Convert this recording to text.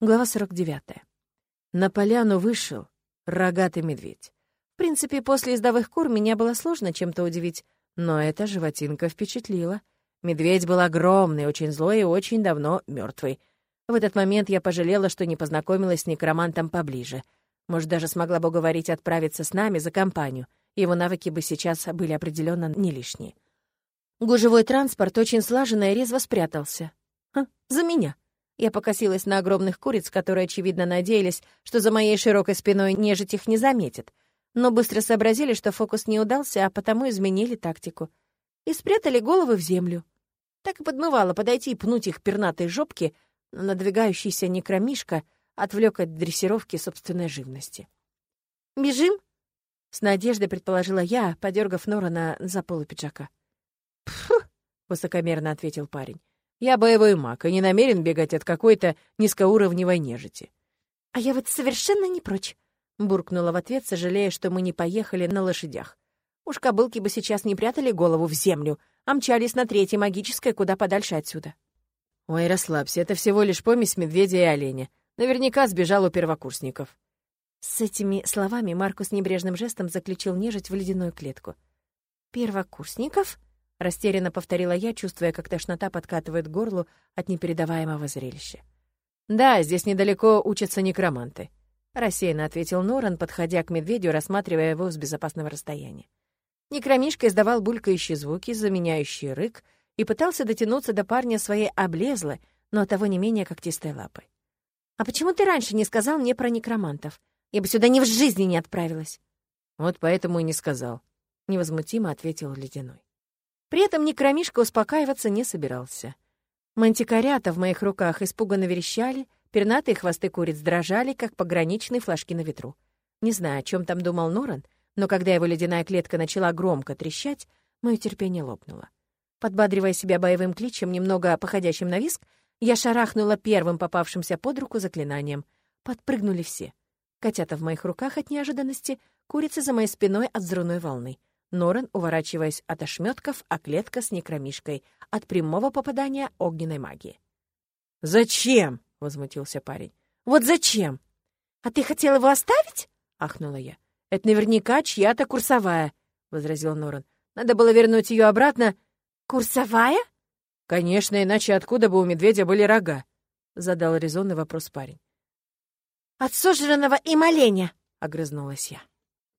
Глава 49. На поляну вышел рогатый медведь. В принципе, после ездовых кур меня было сложно чем-то удивить, но эта животинка впечатлила. Медведь был огромный, очень злой и очень давно мертвый. В этот момент я пожалела, что не познакомилась с некромантом поближе. Может, даже смогла бы уговорить отправиться с нами за компанию. Его навыки бы сейчас были определенно не лишние. Гужевой транспорт очень слаженно и резво спрятался. Ха, за меня. Я покосилась на огромных куриц, которые, очевидно, надеялись, что за моей широкой спиной нежить их не заметит. Но быстро сообразили, что фокус не удался, а потому изменили тактику. И спрятали головы в землю. Так и подмывало подойти и пнуть их пернатые жопки, но надвигающийся некромишка отвлек от дрессировки собственной живности. «Бежим?» — с надеждой предположила я, подергав Норана за полу пиджака. «Пфу!» — высокомерно ответил парень. Я боевой маг и не намерен бегать от какой-то низкоуровневой нежити». «А я вот совершенно не прочь», — буркнула в ответ, сожалея, что мы не поехали на лошадях. Уж кобылки бы сейчас не прятали голову в землю, а мчались на третьей магической куда подальше отсюда. «Ой, расслабься, это всего лишь помесь медведя и оленя. Наверняка сбежал у первокурсников». С этими словами Маркус небрежным жестом заключил нежить в ледяную клетку. «Первокурсников?» — растерянно повторила я, чувствуя, как тошнота подкатывает к горлу от непередаваемого зрелища. «Да, здесь недалеко учатся некроманты», — рассеянно ответил Норан, подходя к медведю, рассматривая его с безопасного расстояния. Некромишка издавал булькающие звуки, заменяющие рык, и пытался дотянуться до парня своей облезлой, но того не менее когтистой лапой. «А почему ты раньше не сказал мне про некромантов? Я бы сюда ни в жизни не отправилась». «Вот поэтому и не сказал», — невозмутимо ответил Ледяной. При этом Некромишка успокаиваться не собирался. Мантикорята в моих руках испуганно верещали, пернатые хвосты куриц дрожали, как пограничные флажки на ветру. Не знаю, о чем там думал Норан, но когда его ледяная клетка начала громко трещать, мое терпение лопнуло. Подбадривая себя боевым кличем, немного походящим на виск, я шарахнула первым попавшимся под руку заклинанием. Подпрыгнули все. Котята в моих руках от неожиданности, курицы за моей спиной от взрывной волны. Норан, уворачиваясь от ошметков, а клетка с некромишкой от прямого попадания огненной магии. «Зачем?» — возмутился парень. «Вот зачем? А ты хотел его оставить?» — ахнула я. «Это наверняка чья-то курсовая», — возразил Норан. «Надо было вернуть ее обратно». «Курсовая?» «Конечно, иначе откуда бы у медведя были рога?» — задал резонный вопрос парень. «От сожранного им оленя!» — огрызнулась я.